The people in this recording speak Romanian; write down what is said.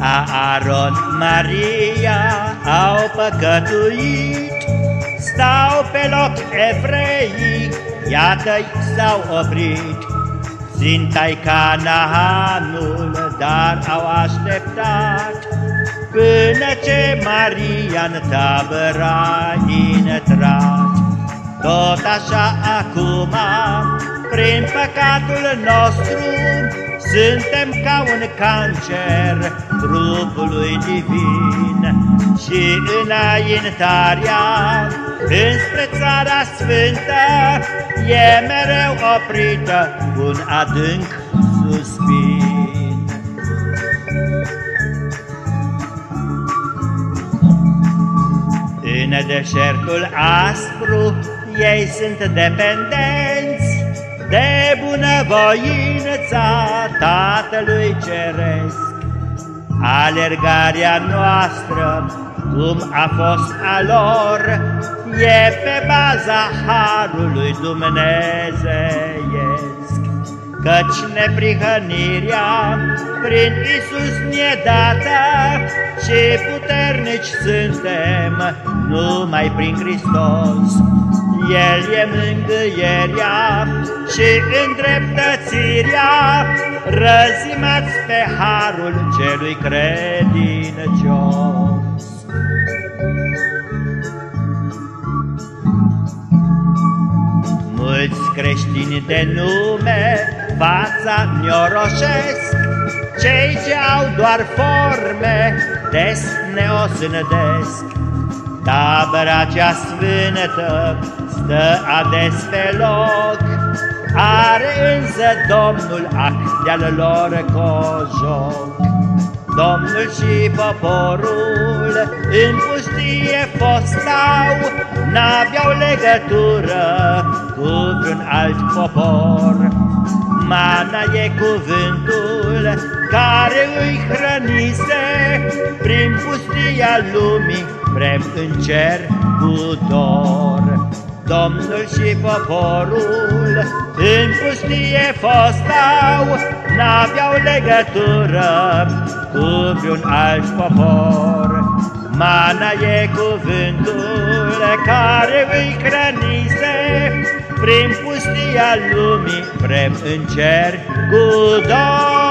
Aaron, Maria au păcătuit, Stau pe loc evrei, iată-i s-au oprit. Ținta-i Canaanul, dar au așteptat, Până ce Maria în tabără a intrat. Tot așa acum, prin păcatul nostru, suntem ca un cancer trupului divin și înaintarea înspre țara sfântă e mereu oprită un adânc suspin. În deșertul aspru ei sunt dependenți de bunăvoința Tatălui Ceresc. Alergarea noastră, cum a fost a lor, e pe baza Harului Dumnezeiesc. Căci neprihănirea prin Isus ne dată și puternici suntem numai prin Hristos. El e mângâierea și îndreptățirea, Răzimați pe harul celui credincios. Mulți creștini de nume fața nioroșesc, Cei ce au doar forme des ne osândesc. Tabăra cea sfântă stă ades pe loc, Are însă Domnul ac de-al lor cojoc. Domnul și poporul în pustie fostau, N-aveau legătură cu vreun alt popor. Mana e cuvântul care îi hrănise Prin pustia lumii vrem în cer cu dor. Domnul și poporul în pustie fostau, N-aveau legătură cu vreun alt popor. Mana e cuvântul care îi hrănise, Prin pustia lumii vrem în cer cu dor.